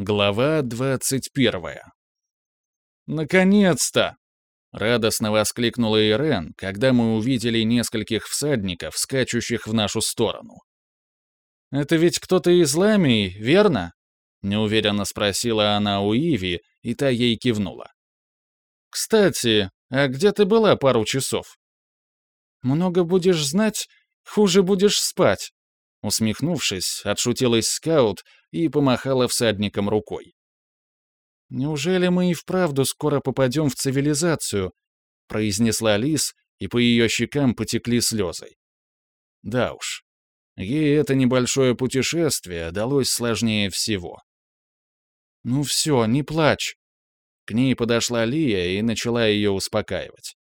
Глава 21. «Наконец-то!» — радостно воскликнула Ирен, когда мы увидели нескольких всадников, скачущих в нашу сторону. «Это ведь кто-то из Ламии, верно?» — неуверенно спросила она у Иви, и та ей кивнула. «Кстати, а где ты была пару часов?» «Много будешь знать, хуже будешь спать», Усмехнувшись, отшутилась скаут и помахала всадникам рукой. «Неужели мы и вправду скоро попадем в цивилизацию?» произнесла Лис, и по ее щекам потекли слезы. Да уж, ей это небольшое путешествие далось сложнее всего. «Ну все, не плачь!» К ней подошла Лия и начала ее успокаивать.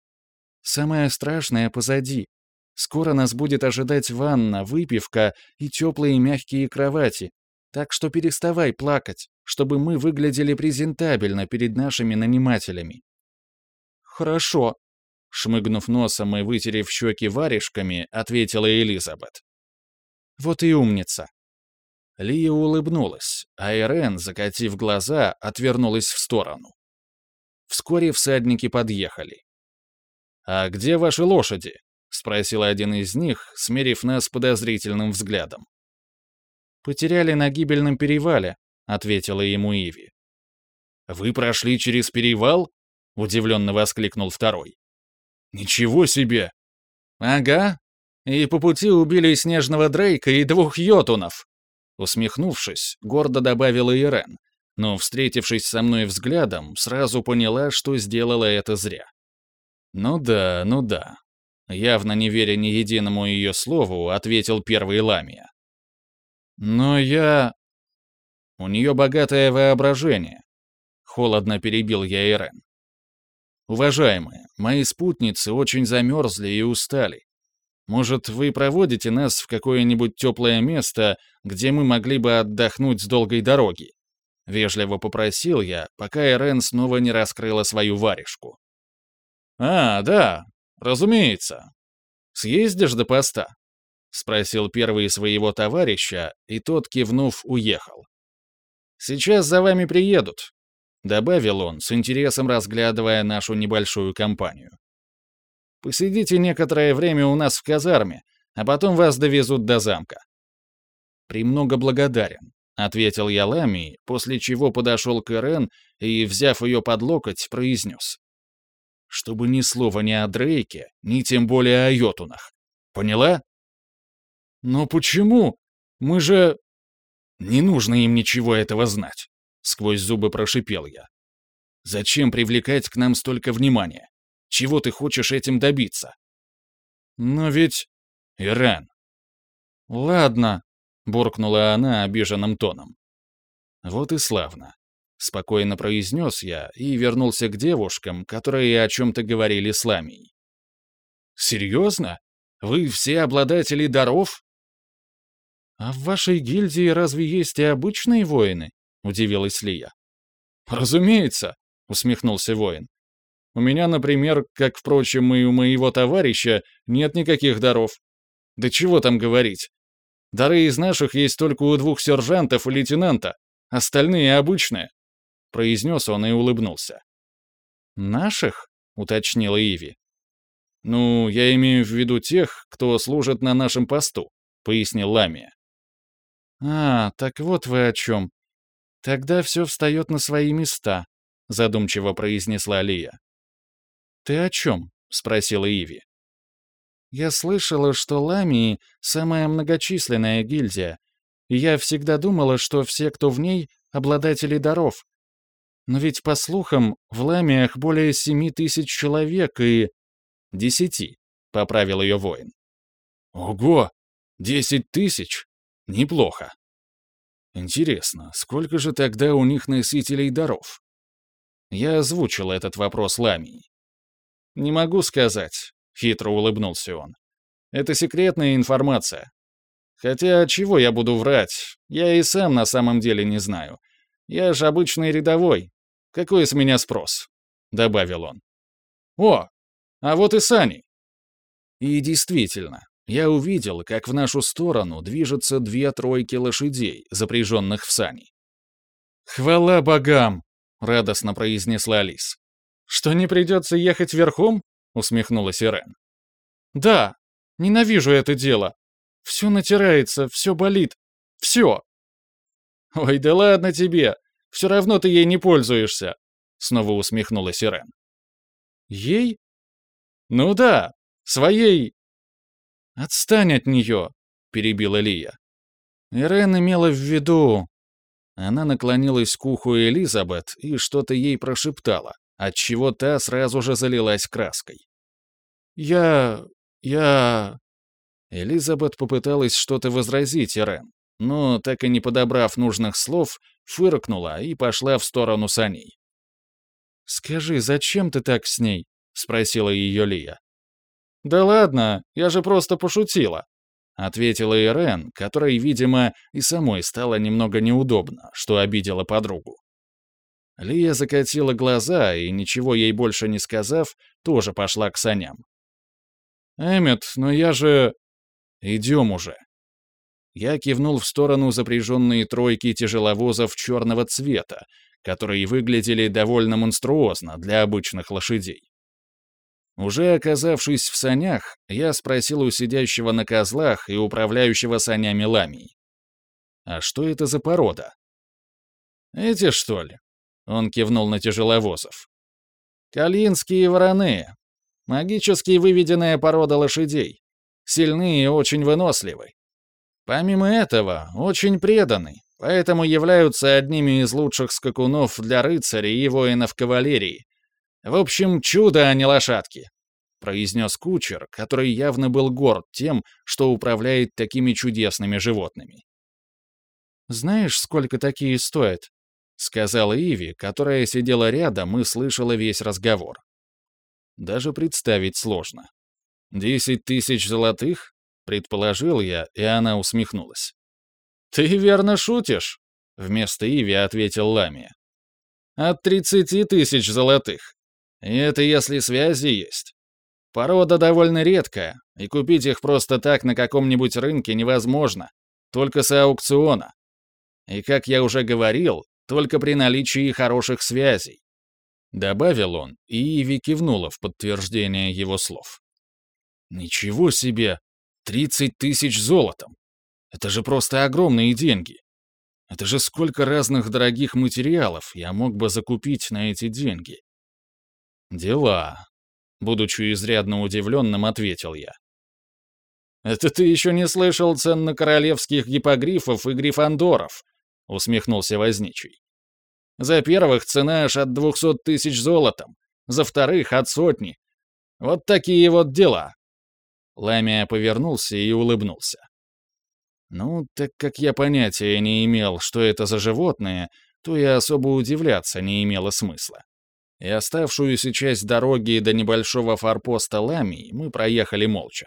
«Самое страшное позади. Скоро нас будет ожидать ванна, выпивка и теплые мягкие кровати, так что переставай плакать, чтобы мы выглядели презентабельно перед нашими нанимателями». «Хорошо», — шмыгнув носом и вытерев щеки варежками, ответила Элизабет. «Вот и умница». Лия улыбнулась, а Ирен, закатив глаза, отвернулась в сторону. Вскоре всадники подъехали. «А где ваши лошади?» — спросил один из них, смерив нас подозрительным взглядом. «Потеряли на гибельном перевале», — ответила ему Иви. «Вы прошли через перевал?» — удивленно воскликнул второй. «Ничего себе!» «Ага, и по пути убили снежного Дрейка и двух йотунов!» Усмехнувшись, гордо добавила Ирен, но, встретившись со мной взглядом, сразу поняла, что сделала это зря. «Ну да, ну да, Явно не веря ни единому ее слову, ответил первый Ламия. «Но я...» «У нее богатое воображение», — холодно перебил я Ирен. «Уважаемые, мои спутницы очень замерзли и устали. Может, вы проводите нас в какое-нибудь теплое место, где мы могли бы отдохнуть с долгой дороги?» Вежливо попросил я, пока Ирен снова не раскрыла свою варежку. «А, да, «Разумеется. Съездишь до поста?» — спросил первый своего товарища, и тот, кивнув, уехал. «Сейчас за вами приедут», — добавил он, с интересом разглядывая нашу небольшую компанию. «Посидите некоторое время у нас в казарме, а потом вас довезут до замка». «Премного благодарен», — ответил я Лами, после чего подошел к Ирен и, взяв ее под локоть, произнес чтобы ни слова ни о Дрейке, ни тем более о Йотунах. Поняла? Но почему? Мы же... Не нужно им ничего этого знать, сквозь зубы прошипел я. Зачем привлекать к нам столько внимания? Чего ты хочешь этим добиться? Но ведь... Иран. Ладно, буркнула она обиженным тоном. Вот и славно. Спокойно произнес я и вернулся к девушкам, которые о чем-то говорили с Ламией. «Серьезно? Вы все обладатели даров?» «А в вашей гильдии разве есть и обычные воины?» — удивилась Лия. «Разумеется», — усмехнулся воин. «У меня, например, как, впрочем, и у моего товарища, нет никаких даров. Да чего там говорить? Дары из наших есть только у двух сержантов и лейтенанта, остальные обычные произнес он и улыбнулся. «Наших?» — уточнила Иви. «Ну, я имею в виду тех, кто служит на нашем посту», — пояснил Ламия. «А, так вот вы о чем. Тогда все встает на свои места», — задумчиво произнесла Лия. «Ты о чем?» — спросила Иви. «Я слышала, что Ламии — самая многочисленная гильдия, и я всегда думала, что все, кто в ней, — обладатели даров, но ведь, по слухам, в Ламиях более семи тысяч человек и... Десяти, — поправил ее воин. Ого! Десять тысяч? Неплохо. Интересно, сколько же тогда у них носителей даров? Я озвучил этот вопрос Ламии. «Не могу сказать», — хитро улыбнулся он. «Это секретная информация. Хотя чего я буду врать? Я и сам на самом деле не знаю. Я же обычный рядовой, какой с меня спрос?» — добавил он. «О, а вот и сани!» И действительно, я увидел, как в нашу сторону движутся две тройки лошадей, запряженных в сани. «Хвала богам!» — радостно произнесла Лис. «Что не придется ехать верхом?» — усмехнулась Ирен. «Да, ненавижу это дело. Все натирается, все болит. Все!» «Ой, да ладно тебе! Все равно ты ей не пользуешься!» Снова усмехнулась Ирен. «Ей?» «Ну да, своей...» «Отстань от нее!» — перебила Лия. Ирен имела в виду... Она наклонилась к уху Элизабет и что-то ей прошептала, отчего та сразу же залилась краской. «Я... я...» Элизабет попыталась что-то возразить Ирен, но, так и не подобрав нужных слов, фыркнула и пошла в сторону саней. «Скажи, зачем ты так с ней?» — спросила ее Лия. «Да ладно, я же просто пошутила», — ответила Ирен, которой, видимо, и самой стало немного неудобно, что обидела подругу. Лия закатила глаза и, ничего ей больше не сказав, тоже пошла к саням. «Эммет, но я же...» «Идем уже», я кивнул в сторону запряженные тройки тяжеловозов черного цвета, которые выглядели довольно монструозно для обычных лошадей. Уже оказавшись в санях, я спросил у сидящего на козлах и управляющего санями ламий. «А что это за порода?» «Эти, что ли?» — он кивнул на тяжеловозов. «Калинские вороны. Магически выведенная порода лошадей. Сильные и очень выносливы. Помимо этого, очень преданы, поэтому являются одними из лучших скакунов для рыцарей и воинов кавалерии. В общем, чудо, а не лошадки», — произнес кучер, который явно был горд тем, что управляет такими чудесными животными. «Знаешь, сколько такие стоят?» — сказала Иви, которая сидела рядом и слышала весь разговор. Даже представить сложно. «Десять тысяч золотых? Предположил я, и она усмехнулась. «Ты верно шутишь?» — вместо Иви ответил Ламия. «От тридцати тысяч золотых. И это если связи есть. Порода довольно редкая, и купить их просто так на каком-нибудь рынке невозможно, только с аукциона. И, как я уже говорил, только при наличии хороших связей. Добавил он, и Иви кивнула в подтверждение его слов. «Ничего себе! Тридцать тысяч золотом. Это же просто огромные деньги. Это же сколько разных дорогих материалов я мог бы закупить на эти деньги. Дела. Будучи изрядно удивленным, ответил я. «Это ты еще не слышал цен на королевских гипогрифов и грифандоров», — усмехнулся возничий. «За первых цена аж от двухсот тысяч золотом, за вторых — от сотни. Вот такие вот дела. Ламия повернулся и улыбнулся. Ну, так как я понятия не имел, что это за животное, то и особо удивляться не имело смысла. И оставшуюся часть дороги до небольшого форпоста Ламии мы проехали молча.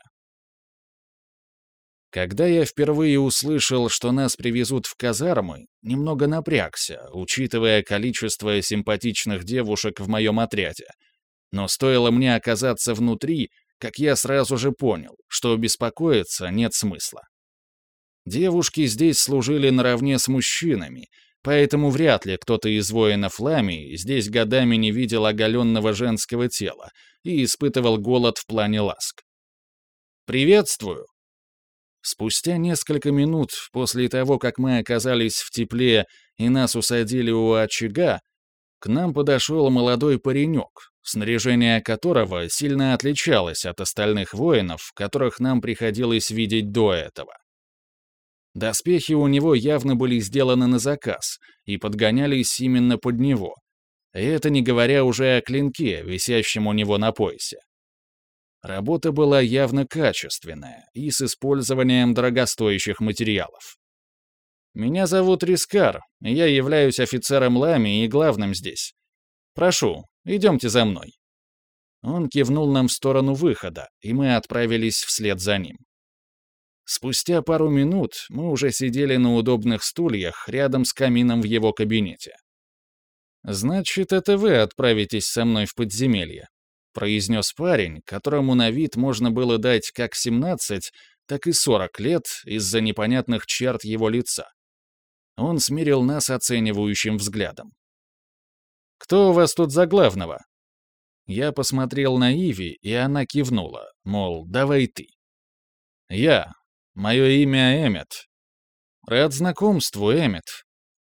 Когда я впервые услышал, что нас привезут в казармы, немного напрягся, учитывая количество симпатичных девушек в моем отряде. Но стоило мне оказаться внутри, как я сразу же понял, что беспокоиться нет смысла. Девушки здесь служили наравне с мужчинами, поэтому вряд ли кто-то из воинов Ламии здесь годами не видел оголенного женского тела и испытывал голод в плане ласк. «Приветствую!» Спустя несколько минут после того, как мы оказались в тепле и нас усадили у очага, к нам подошел молодой паренек, снаряжение которого сильно отличалось от остальных воинов, которых нам приходилось видеть до этого. Доспехи у него явно были сделаны на заказ и подгонялись именно под него. И это не говоря уже о клинке, висящем у него на поясе. Работа была явно качественная и с использованием дорогостоящих материалов. «Меня зовут Рискар, я являюсь офицером Лами и главным здесь. Прошу, идемте за мной». Он кивнул нам в сторону выхода, и мы отправились вслед за ним. Спустя пару минут мы уже сидели на удобных стульях рядом с камином в его кабинете. «Значит, это вы отправитесь со мной в подземелье», — произнес парень, которому на вид можно было дать как 17, так и 40 лет из-за непонятных черт его лица. Он смирил нас оценивающим взглядом. «Кто у вас тут за главного?» Я посмотрел на Иви, и она кивнула, мол, давай ты. «Я. Мое имя Эммет». «Рад знакомству, Эммет».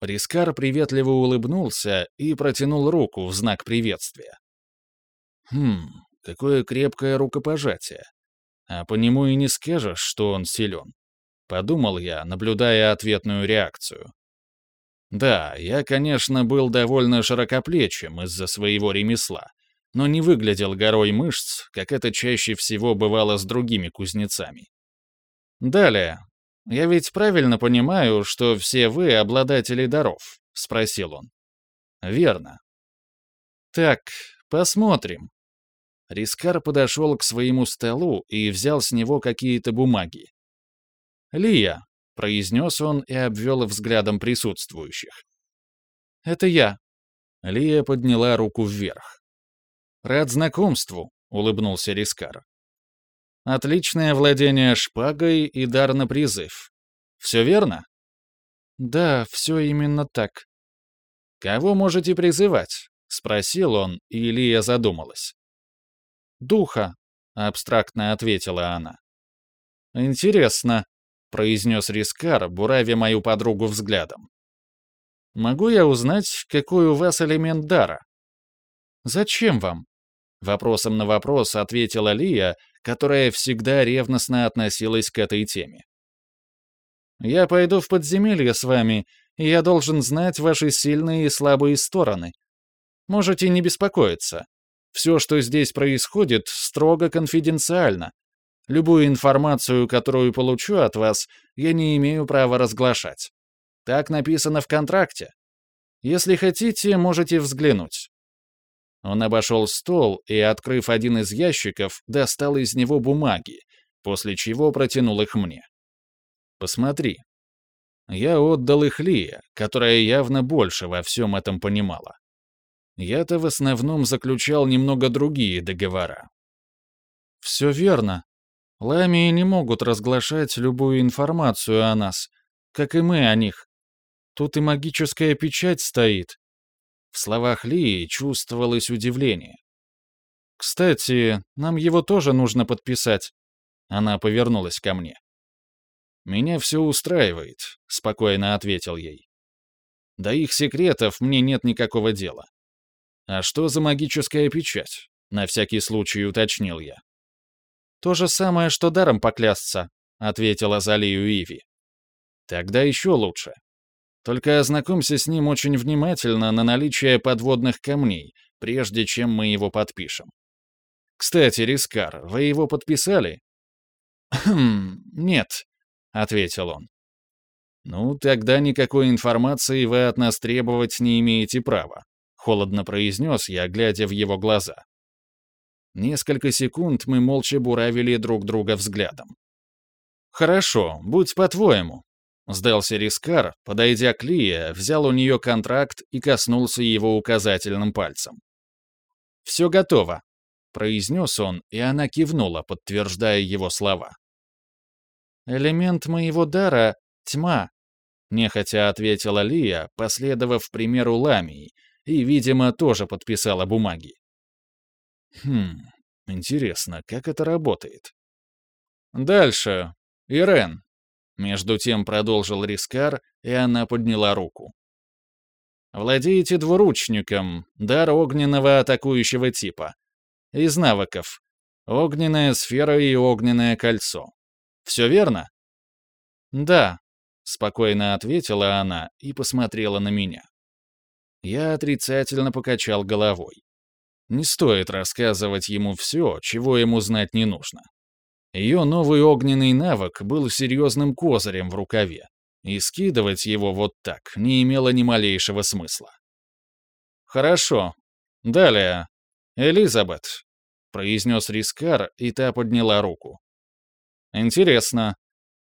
Рискар приветливо улыбнулся и протянул руку в знак приветствия. «Хм, какое крепкое рукопожатие. А по нему и не скажешь, что он силен. Подумал я, наблюдая ответную реакцию. Да, я, конечно, был довольно широкоплечим из-за своего ремесла, но не выглядел горой мышц, как это чаще всего бывало с другими кузнецами. Далее. «Я ведь правильно понимаю, что все вы обладатели даров?» — спросил он. «Верно». «Так, посмотрим». Рискар подошел к своему столу и взял с него какие-то бумаги. «Лия», — произнес он и обвел взглядом присутствующих. «Это я». Лия подняла руку вверх. «Рад знакомству», — улыбнулся Рискар. «Отличное владение шпагой и дар на призыв. Все верно?» «Да, все именно так». «Кого можете призывать?» — спросил он, и Лия задумалась. «Духа», — абстрактно ответила она. «Интересно», — произнес Рискар, буравя мою подругу взглядом. «Могу я узнать, какой у вас элемент дара?» «Зачем вам?» Вопросом на вопрос ответила Лия, которая всегда ревностно относилась к этой теме. «Я пойду в подземелье с вами, и я должен знать ваши сильные и слабые стороны. Можете не беспокоиться. Все, что здесь происходит, строго конфиденциально, Любую информацию, которую получу от вас, я не имею права разглашать. Так написано в контракте. Если хотите, можете взглянуть». Он обошел стол и, открыв один из ящиков, достал из него бумаги, после чего протянул их мне. «Посмотри». Я отдал их Лия, которая явно больше во всем этом понимала. Я-то в основном заключал немного другие договора. «Все верно», Ламии не могут разглашать любую информацию о нас, как и мы о них. Тут и магическая печать стоит. В словах Лии чувствовалось удивление. «Кстати, нам его тоже нужно подписать». Она повернулась ко мне. «Меня все устраивает», — спокойно ответил ей. «До их секретов мне нет никакого дела». «А что за магическая печать?» — на всякий случай уточнил я. «То же самое, что даром поклясться», — ответила Залию Иви. «Тогда еще лучше. Только ознакомься с ним очень внимательно на наличие подводных камней, прежде чем мы его подпишем. Кстати, Рискар, вы его подписали?» «Хм, нет», — ответил он. «Ну, тогда никакой информации вы от нас требовать не имеете права», — холодно произнес я, глядя в его глаза. Несколько секунд мы молча буравили друг друга взглядом. «Хорошо, будь по-твоему», — сдался Рискар, подойдя к Лие, взял у нее контракт и коснулся его указательным пальцем. «Все готово», — произнес он, и она кивнула, подтверждая его слова. «Элемент моего дара — тьма», — нехотя ответила Лия, последовав примеру Ламии, и, видимо, тоже подписала бумаги. Хм, интересно, как это работает? Дальше. Ирен. Между тем продолжил Рискар, и она подняла руку. Владеете двуручником, дар огненного атакующего типа. Из навыков. Огненная сфера и огненное кольцо. Все верно? Да, спокойно ответила она и посмотрела на меня. Я отрицательно покачал головой. Не стоит рассказывать ему все, чего ему знать не нужно. Ее новый огненный навык был серьезным козырем в рукаве, и скидывать его вот так не имело ни малейшего смысла. «Хорошо. Далее. Элизабет», — произнес Рискар, и та подняла руку. «Интересно.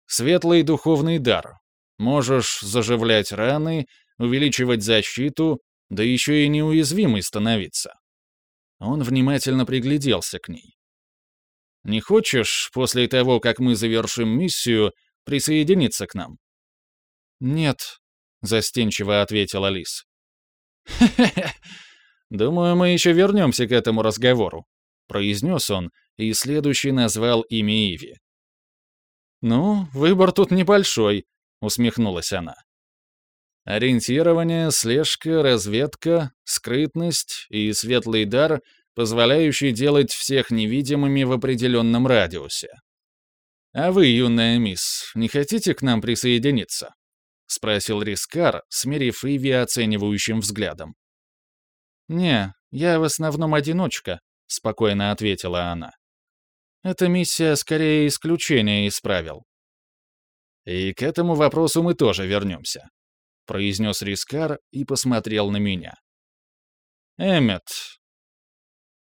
Светлый духовный дар. Можешь заживлять раны, увеличивать защиту, да еще и неуязвимый становиться. Он внимательно пригляделся к ней. «Не хочешь, после того, как мы завершим миссию, присоединиться к нам?» «Нет. застенчиво ответила Лис. «Хе-хе-хе, думаю, мы еще вернемся к этому разговору», произнес он и следующий назвал имя Иви. «Ну, выбор тут небольшой», — усмехнулась она. Ориентирование, слежка, разведка, скрытность и светлый дар, позволяющий делать всех невидимыми в определенном радиусе. «А вы, юная мисс, не хотите к нам присоединиться?» — спросил Рискар, смерив Иви оценивающим взглядом. «Не, я в основном одиночка», — спокойно ответила она. «Эта миссия скорее исключение из правил». «И к этому вопросу мы тоже вернемся», — произнес Рискар и посмотрел на меня. «Эммет,